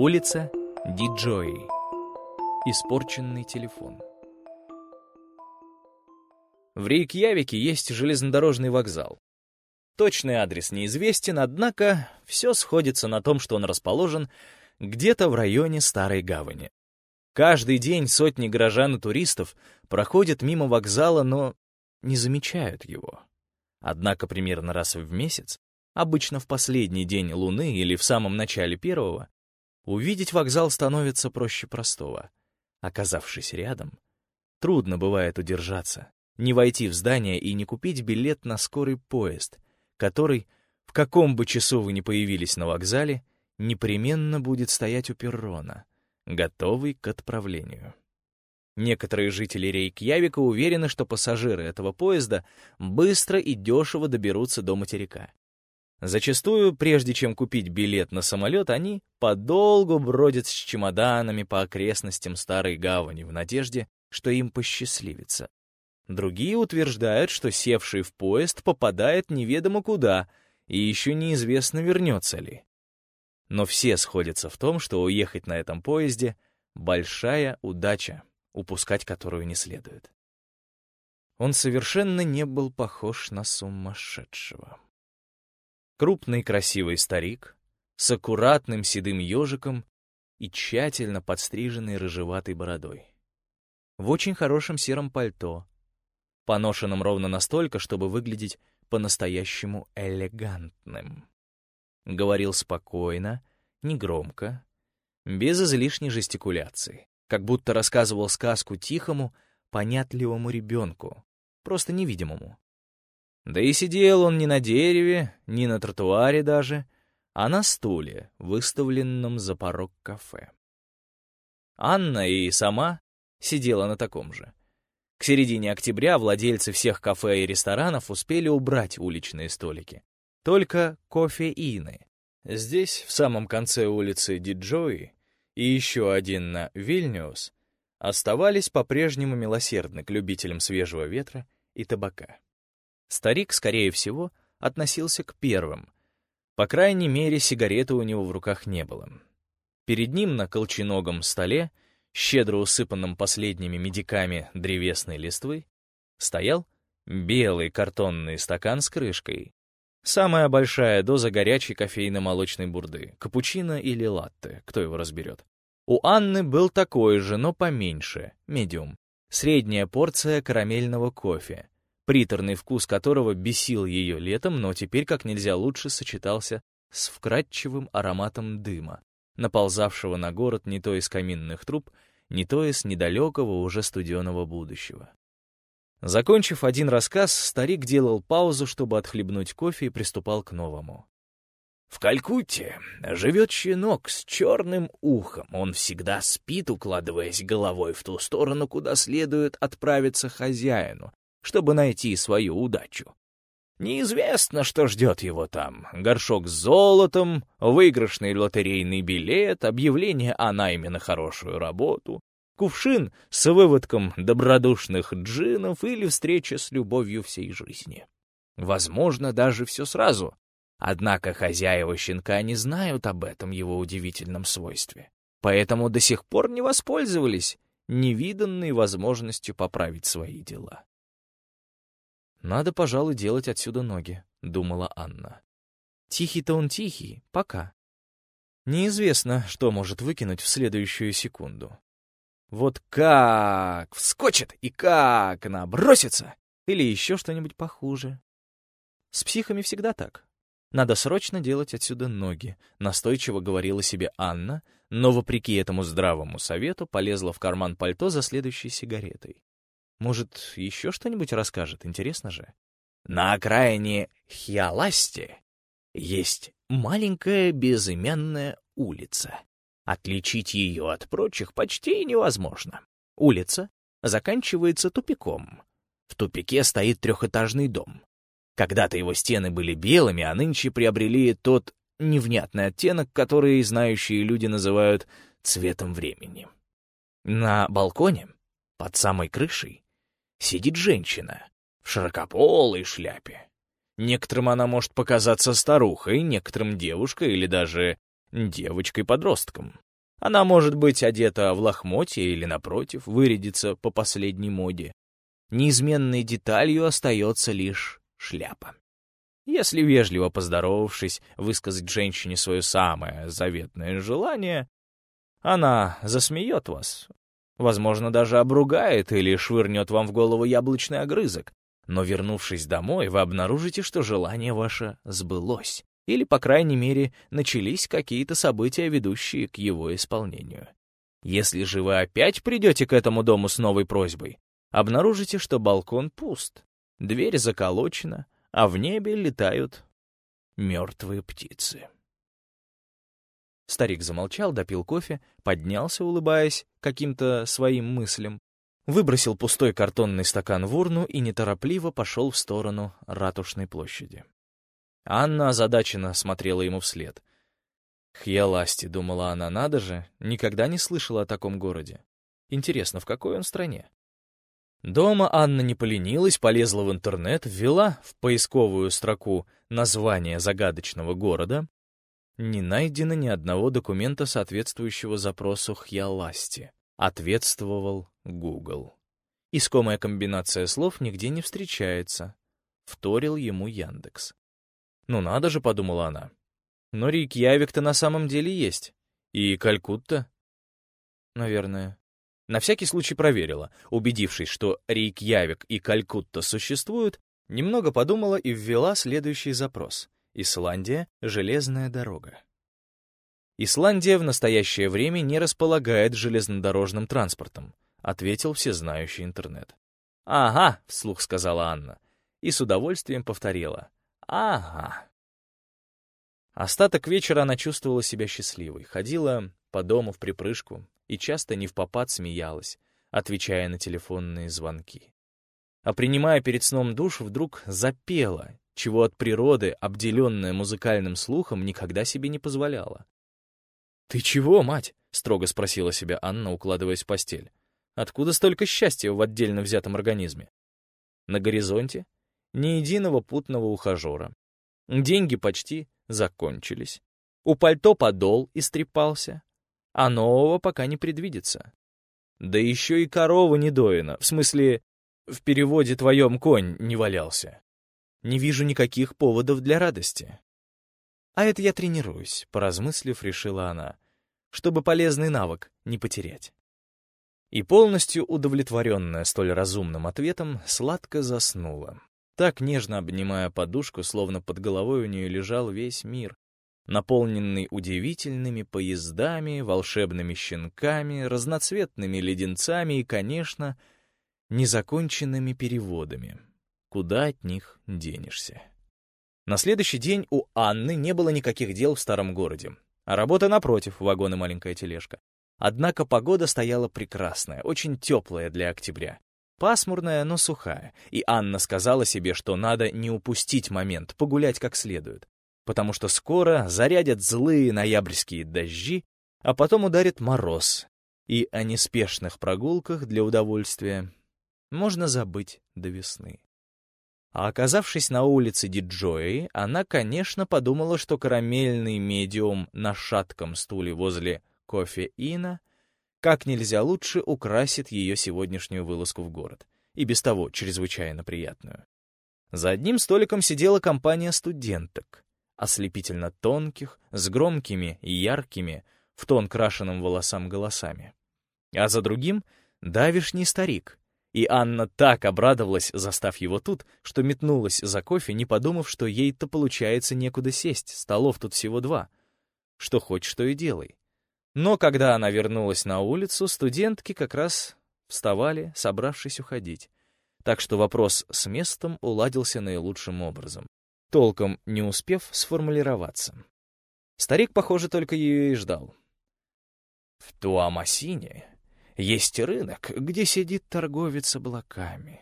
Улица Диджои. Испорченный телефон. В Рейкьявике есть железнодорожный вокзал. Точный адрес неизвестен, однако все сходится на том, что он расположен где-то в районе Старой Гавани. Каждый день сотни горожан и туристов проходят мимо вокзала, но не замечают его. Однако примерно раз в месяц, обычно в последний день Луны или в самом начале первого, увидеть вокзал становится проще простого. Оказавшись рядом, трудно бывает удержаться, не войти в здание и не купить билет на скорый поезд, который, в каком бы часу вы ни появились на вокзале, непременно будет стоять у перрона, готовый к отправлению. Некоторые жители Рейкьявика уверены, что пассажиры этого поезда быстро и дешево доберутся до материка. Зачастую, прежде чем купить билет на самолет, они подолгу бродят с чемоданами по окрестностям Старой Гавани в надежде, что им посчастливится. Другие утверждают, что севший в поезд попадает неведомо куда, и еще неизвестно, вернется ли. Но все сходятся в том, что уехать на этом поезде — большая удача, упускать которую не следует. Он совершенно не был похож на сумасшедшего. Крупный красивый старик с аккуратным седым ежиком и тщательно подстриженной рыжеватой бородой. В очень хорошем сером пальто, поношенным ровно настолько, чтобы выглядеть по-настоящему элегантным. Говорил спокойно, негромко, без излишней жестикуляции, как будто рассказывал сказку тихому, понятливому ребенку, просто невидимому. Да и сидел он не на дереве, не на тротуаре даже, а на стуле, выставленном за порог кафе. Анна и сама сидела на таком же. К середине октября владельцы всех кафе и ресторанов успели убрать уличные столики. Только кофеины. Здесь, в самом конце улицы Диджои, и еще один на Вильнюс, оставались по-прежнему милосердны к любителям свежего ветра и табака. Старик, скорее всего, относился к первым. По крайней мере, сигареты у него в руках не было. Перед ним на колченогом столе — щедро усыпанном последними медиками древесной листвы, стоял белый картонный стакан с крышкой. Самая большая доза горячей кофейно-молочной бурды, капучино или латте, кто его разберет. У Анны был такой же, но поменьше, медиум. Средняя порция карамельного кофе, приторный вкус которого бесил ее летом, но теперь как нельзя лучше сочетался с вкрадчивым ароматом дыма, наползавшего на город не то из каминных труб, не то из недалекого уже студеного будущего. Закончив один рассказ, старик делал паузу, чтобы отхлебнуть кофе и приступал к новому. В Калькутте живет щенок с черным ухом. Он всегда спит, укладываясь головой в ту сторону, куда следует отправиться хозяину, чтобы найти свою удачу. Неизвестно, что ждет его там. Горшок с золотом, выигрышный лотерейный билет, объявление о найме на хорошую работу, кувшин с выводком добродушных джинов или встреча с любовью всей жизни. Возможно, даже все сразу. Однако хозяева щенка не знают об этом его удивительном свойстве. Поэтому до сих пор не воспользовались невиданной возможностью поправить свои дела. «Надо, пожалуй, делать отсюда ноги», — думала Анна. «Тихий-то он тихий, пока. Неизвестно, что может выкинуть в следующую секунду. Вот как вскочит и как она бросится! Или еще что-нибудь похуже. С психами всегда так. Надо срочно делать отсюда ноги, настойчиво говорила себе Анна, но, вопреки этому здравому совету, полезла в карман пальто за следующей сигаретой. Может, еще что-нибудь расскажет, интересно же. На окраине Хиаласти есть маленькая безымянная улица. Отличить ее от прочих почти невозможно. Улица заканчивается тупиком. В тупике стоит трехэтажный дом. Когда-то его стены были белыми, а нынче приобрели тот невнятный оттенок, который знающие люди называют цветом времени. На балконе, под самой крышей, сидит женщина в широкополой шляпе. Некоторым она может показаться старухой, некоторым девушкой или даже девочкой-подростком. Она может быть одета в лохмотье или, напротив, вырядиться по последней моде. Неизменной деталью остается лишь шляпа. Если, вежливо поздоровавшись, высказать женщине свое самое заветное желание, она засмеет вас, возможно, даже обругает или швырнет вам в голову яблочный огрызок. Но, вернувшись домой, вы обнаружите, что желание ваше сбылось, или, по крайней мере, начались какие-то события, ведущие к его исполнению. Если же вы опять придете к этому дому с новой просьбой, обнаружите, что балкон пуст, дверь заколочена, а в небе летают мертвые птицы. Старик замолчал, допил кофе, поднялся, улыбаясь каким-то своим мыслям, выбросил пустой картонный стакан в урну и неторопливо пошел в сторону Ратушной площади. Анна озадаченно смотрела ему вслед. «Хьяласти», — думала она, — «надо же, никогда не слышала о таком городе. Интересно, в какой он стране?» Дома Анна не поленилась, полезла в интернет, ввела в поисковую строку название загадочного города. Не найдено ни одного документа, соответствующего запросу Хьяласти. Ответствовал Google. Искомая комбинация слов нигде не встречается. Вторил ему Яндекс. «Ну надо же», — подумала она. «Но Рейкьявик-то на самом деле есть. И Калькутта?» «Наверное». На всякий случай проверила, убедившись, что Рейкьявик и Калькутта существуют, немного подумала и ввела следующий запрос. Исландия — железная дорога. Исландия в настоящее время не располагает железнодорожным транспортом, ответил всезнающий интернет. «Ага», — вслух сказала Анна, и с удовольствием повторила. «Ага». Остаток вечера она чувствовала себя счастливой, ходила по дому в припрыжку, и часто не в попад смеялась, отвечая на телефонные звонки. А принимая перед сном душ, вдруг запела, чего от природы, обделенная музыкальным слухом, никогда себе не позволяла. «Ты чего, мать?» — строго спросила себя Анна, укладываясь в постель. «Откуда столько счастья в отдельно взятом организме?» На горизонте ни единого путного ухажера. Деньги почти закончились. У пальто подол истрепался, а нового пока не предвидится. Да еще и корова не доина, в смысле, в переводе твоем конь не валялся. Не вижу никаких поводов для радости. А это я тренируюсь, поразмыслив, решила она, чтобы полезный навык не потерять. И полностью удовлетворенная столь разумным ответом, сладко заснула. Так нежно обнимая подушку, словно под головой у нее лежал весь мир, наполненный удивительными поездами, волшебными щенками, разноцветными леденцами и, конечно, незаконченными переводами. Куда от них денешься? На следующий день у Анны не было никаких дел в старом городе, а работа напротив, вагон и маленькая тележка. Однако погода стояла прекрасная, очень теплая для октября. Пасмурная, но сухая, и Анна сказала себе, что надо не упустить момент, погулять как следует потому что скоро зарядят злые ноябрьские дожди, а потом ударит мороз, и о неспешных прогулках для удовольствия можно забыть до весны. А оказавшись на улице Диджои, она, конечно, подумала, что карамельный медиум на шатком стуле возле кофе-ина как нельзя лучше украсит ее сегодняшнюю вылазку в город, и без того чрезвычайно приятную. За одним столиком сидела компания студенток, ослепительно тонких, с громкими и яркими, в тон крашенным волосам голосами. А за другим — давишний старик. И Анна так обрадовалась, застав его тут, что метнулась за кофе, не подумав, что ей-то получается некуда сесть, столов тут всего два. Что хочешь, что и делай. Но когда она вернулась на улицу, студентки как раз вставали, собравшись уходить. Так что вопрос с местом уладился наилучшим образом толком не успев сформулироваться. Старик, похоже, только ее и ждал. В Туамасине есть рынок, где сидит торговец облаками.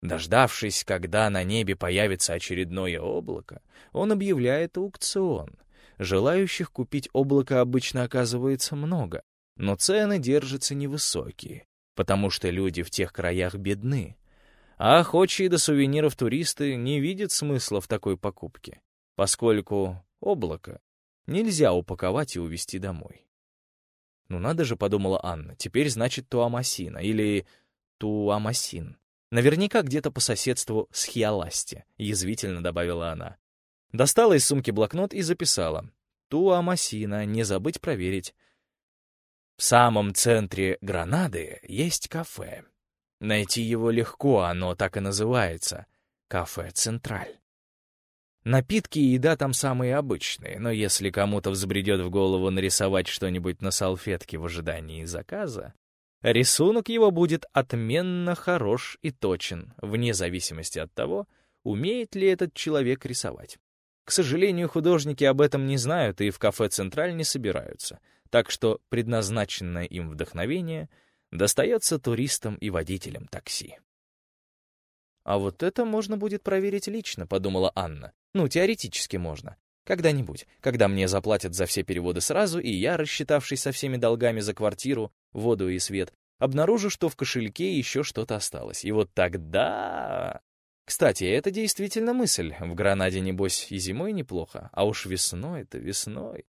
Дождавшись, когда на небе появится очередное облако, он объявляет аукцион. Желающих купить облако обычно оказывается много, но цены держатся невысокие, потому что люди в тех краях бедны, а охочие до сувениров туристы не видят смысла в такой покупке, поскольку облако нельзя упаковать и увезти домой. Ну надо же, подумала Анна, теперь значит Туамасина или Туамасин. Наверняка где-то по соседству с Хиаласти, язвительно добавила она. Достала из сумки блокнот и записала. Туамасина, не забыть проверить. В самом центре Гранады есть кафе. Найти его легко, оно так и называется — кафе «Централь». Напитки и еда там самые обычные, но если кому-то взбредет в голову нарисовать что-нибудь на салфетке в ожидании заказа, рисунок его будет отменно хорош и точен, вне зависимости от того, умеет ли этот человек рисовать. К сожалению, художники об этом не знают и в кафе «Централь» не собираются, так что предназначенное им вдохновение достается туристам и водителям такси. «А вот это можно будет проверить лично», — подумала Анна. «Ну, теоретически можно. Когда-нибудь, когда мне заплатят за все переводы сразу, и я, рассчитавшись со всеми долгами за квартиру, воду и свет, обнаружу, что в кошельке еще что-то осталось. И вот тогда... Кстати, это действительно мысль. В Гранаде, небось, и зимой неплохо, а уж весной-то весной.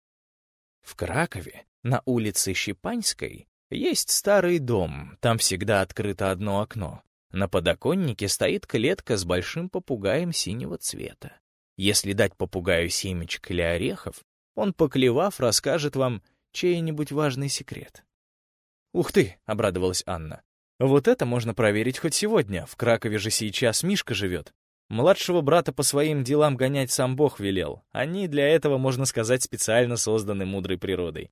В Кракове, на улице Щепанской, есть старый дом, там всегда открыто одно окно. На подоконнике стоит клетка с большим попугаем синего цвета. Если дать попугаю семечек или орехов, он, поклевав, расскажет вам чей-нибудь важный секрет. «Ух ты!» — обрадовалась Анна. «Вот это можно проверить хоть сегодня. В Кракове же сейчас Мишка живет. Младшего брата по своим делам гонять сам Бог велел. Они для этого, можно сказать, специально созданы мудрой природой.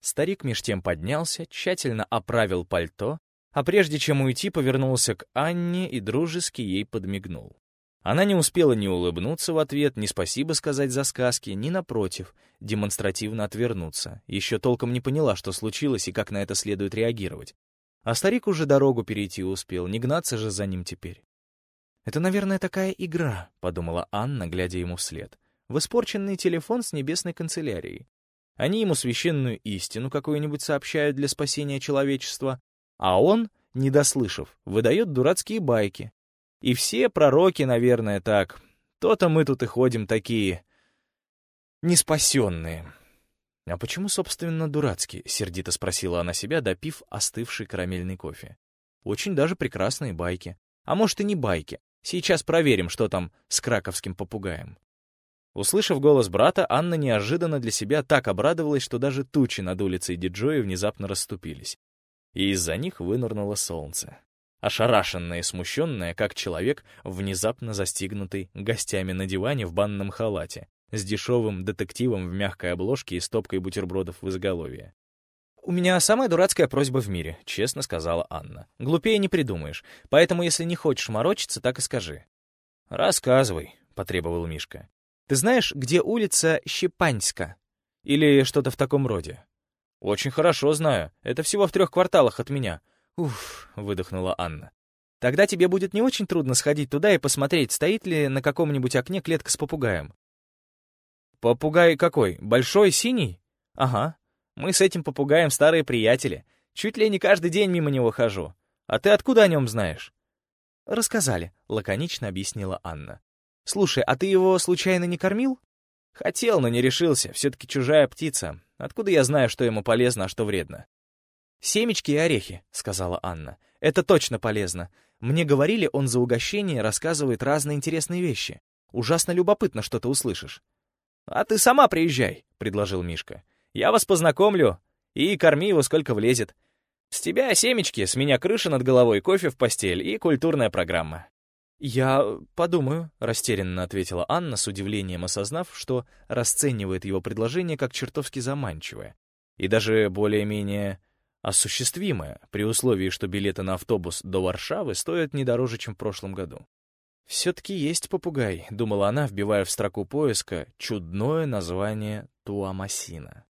Старик меж тем поднялся, тщательно оправил пальто, а прежде чем уйти, повернулся к Анне и дружески ей подмигнул. Она не успела ни улыбнуться в ответ, ни спасибо сказать за сказки, ни, напротив, демонстративно отвернуться. Еще толком не поняла, что случилось и как на это следует реагировать. А старик уже дорогу перейти успел, не гнаться же за ним теперь. «Это, наверное, такая игра», — подумала Анна, глядя ему вслед. «В испорченный телефон с небесной канцелярией. Они ему священную истину какую-нибудь сообщают для спасения человечества, а он, не дослышав, выдает дурацкие байки. И все пророки, наверное, так. То-то мы тут и ходим такие... неспасенные. «А почему, собственно, дурацкие?» — сердито спросила она себя, допив остывший карамельный кофе. «Очень даже прекрасные байки. А может, и не байки. Сейчас проверим, что там с краковским попугаем». Услышав голос брата, Анна неожиданно для себя так обрадовалась, что даже тучи над улицей Диджои внезапно расступились и из-за них вынырнуло солнце. Ошарашенная и смущенная, как человек, внезапно застигнутый гостями на диване в банном халате, с дешевым детективом в мягкой обложке и стопкой бутербродов в изголовье. «У меня самая дурацкая просьба в мире», — честно сказала Анна. «Глупее не придумаешь, поэтому если не хочешь морочиться, так и скажи». «Рассказывай», — потребовал Мишка. «Ты знаешь, где улица Щепаньска? Или что-то в таком роде?» «Очень хорошо знаю. Это всего в трех кварталах от меня». «Уф», — выдохнула Анна. «Тогда тебе будет не очень трудно сходить туда и посмотреть, стоит ли на каком-нибудь окне клетка с попугаем». «Попугай какой? Большой, синий?» «Ага. Мы с этим попугаем старые приятели. Чуть ли не каждый день мимо него хожу. А ты откуда о нем знаешь?» «Рассказали», — лаконично объяснила Анна. «Слушай, а ты его случайно не кормил?» «Хотел, но не решился. Все-таки чужая птица. Откуда я знаю, что ему полезно, а что вредно? «Семечки и орехи», — сказала Анна. «Это точно полезно. Мне говорили, он за угощение рассказывает разные интересные вещи. Ужасно любопытно, что ты услышишь». «А ты сама приезжай», — предложил Мишка. «Я вас познакомлю, и корми его сколько влезет. С тебя семечки, с меня крыша над головой, кофе в постель и культурная программа». «Я подумаю», — растерянно ответила Анна, с удивлением осознав, что расценивает его предложение как чертовски заманчивое и даже более-менее осуществимое, при условии, что билеты на автобус до Варшавы стоят не дороже, чем в прошлом году. «Все-таки есть попугай», — думала она, вбивая в строку поиска чудное название Туамасина.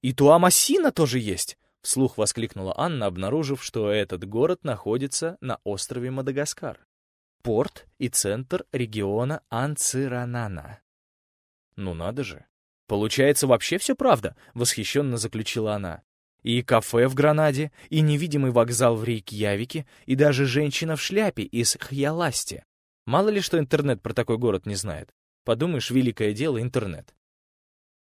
«И Туамасина тоже есть!» — вслух воскликнула Анна, обнаружив, что этот город находится на острове Мадагаскар порт и центр региона Анциранана. «Ну надо же! Получается, вообще все правда!» — восхищенно заключила она. «И кафе в Гранаде, и невидимый вокзал в Рейкьявике, и даже женщина в шляпе из Хьяласти. Мало ли что интернет про такой город не знает. Подумаешь, великое дело — интернет».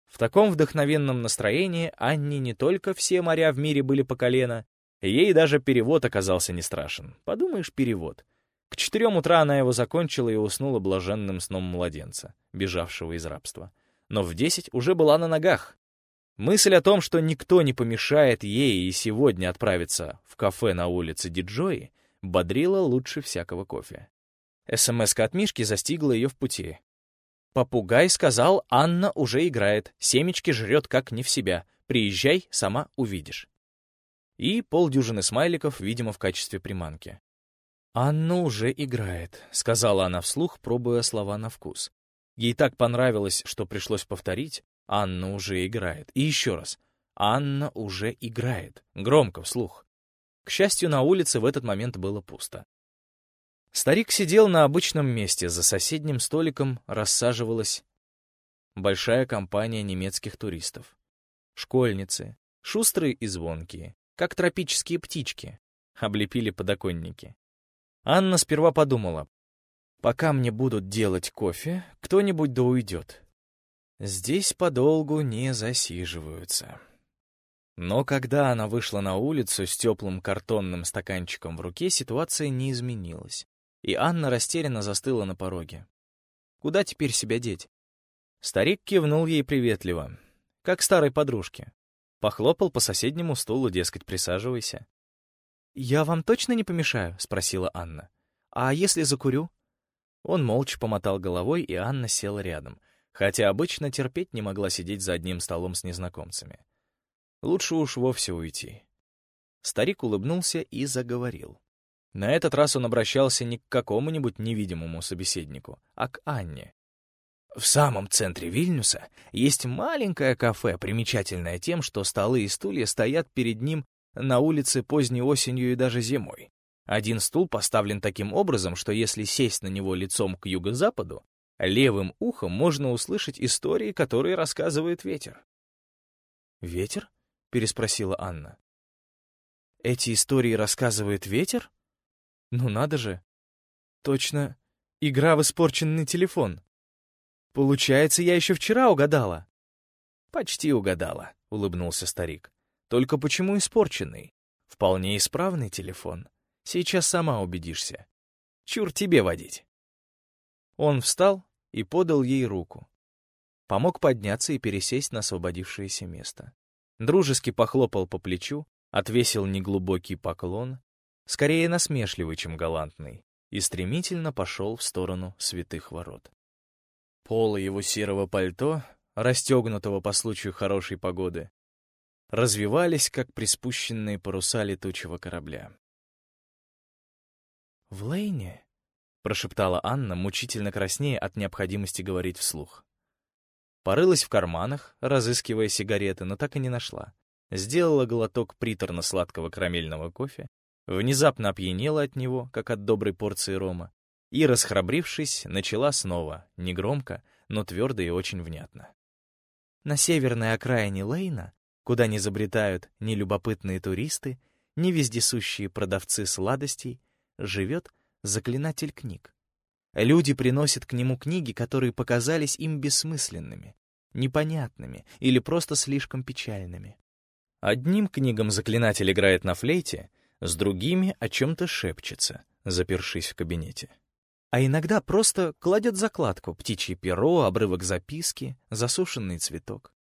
В таком вдохновенном настроении Анне не только все моря в мире были по колено, ей даже перевод оказался не страшен. Подумаешь, перевод. К четырем утра она его закончила и уснула блаженным сном младенца, бежавшего из рабства. Но в десять уже была на ногах. Мысль о том, что никто не помешает ей и сегодня отправиться в кафе на улице Диджои, бодрила лучше всякого кофе. СМС от Мишки застигла ее в пути. «Попугай сказал, Анна уже играет, семечки жрет как не в себя. Приезжай, сама увидишь». И полдюжины смайликов, видимо, в качестве приманки. «Анна уже играет», — сказала она вслух, пробуя слова на вкус. Ей так понравилось, что пришлось повторить. «Анна уже играет». И еще раз. «Анна уже играет». Громко, вслух. К счастью, на улице в этот момент было пусто. Старик сидел на обычном месте, за соседним столиком рассаживалась большая компания немецких туристов. Школьницы, шустрые и звонкие, как тропические птички, облепили подоконники. Анна сперва подумала, пока мне будут делать кофе, кто-нибудь да уйдет. Здесь подолгу не засиживаются. Но когда она вышла на улицу с теплым картонным стаканчиком в руке, ситуация не изменилась, и Анна растерянно застыла на пороге. Куда теперь себя деть? Старик кивнул ей приветливо, как старой подружке. Похлопал по соседнему стулу, дескать, присаживайся. «Я вам точно не помешаю?» — спросила Анна. «А если закурю?» Он молча помотал головой, и Анна села рядом, хотя обычно терпеть не могла сидеть за одним столом с незнакомцами. Лучше уж вовсе уйти. Старик улыбнулся и заговорил. На этот раз он обращался не к какому-нибудь невидимому собеседнику, а к Анне. В самом центре Вильнюса есть маленькое кафе, примечательное тем, что столы и стулья стоят перед ним на улице поздней осенью и даже зимой. Один стул поставлен таким образом, что если сесть на него лицом к юго-западу, левым ухом можно услышать истории, которые рассказывает ветер. «Ветер?» — переспросила Анна. «Эти истории рассказывает ветер? Ну надо же! Точно, игра в испорченный телефон. Получается, я еще вчера угадала». «Почти угадала», — улыбнулся старик. Только почему испорченный? Вполне исправный телефон. Сейчас сама убедишься. Чур тебе водить. Он встал и подал ей руку. Помог подняться и пересесть на освободившееся место. Дружески похлопал по плечу, отвесил неглубокий поклон, скорее насмешливый, чем галантный, и стремительно пошел в сторону святых ворот. Полы его серого пальто, расстегнутого по случаю хорошей погоды, развивались, как приспущенные паруса летучего корабля. «В Лейне?» — прошептала Анна, мучительно краснея от необходимости говорить вслух. Порылась в карманах, разыскивая сигареты, но так и не нашла. Сделала глоток приторно-сладкого карамельного кофе, внезапно опьянела от него, как от доброй порции рома, и, расхрабрившись, начала снова, негромко, но твердо и очень внятно. На северной окраине Лейна куда не забретают ни любопытные туристы, ни вездесущие продавцы сладостей, живет заклинатель книг. Люди приносят к нему книги, которые показались им бессмысленными, непонятными или просто слишком печальными. Одним книгам заклинатель играет на флейте, с другими о чем-то шепчется, запершись в кабинете. А иногда просто кладет закладку, птичье перо, обрывок записки, засушенный цветок.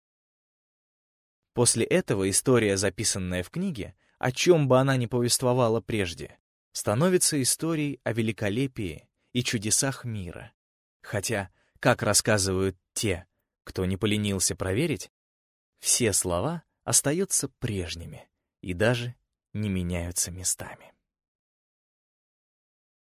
После этого история, записанная в книге, о чем бы она ни повествовала прежде, становится историей о великолепии и чудесах мира. Хотя, как рассказывают те, кто не поленился проверить, все слова остаются прежними и даже не меняются местами.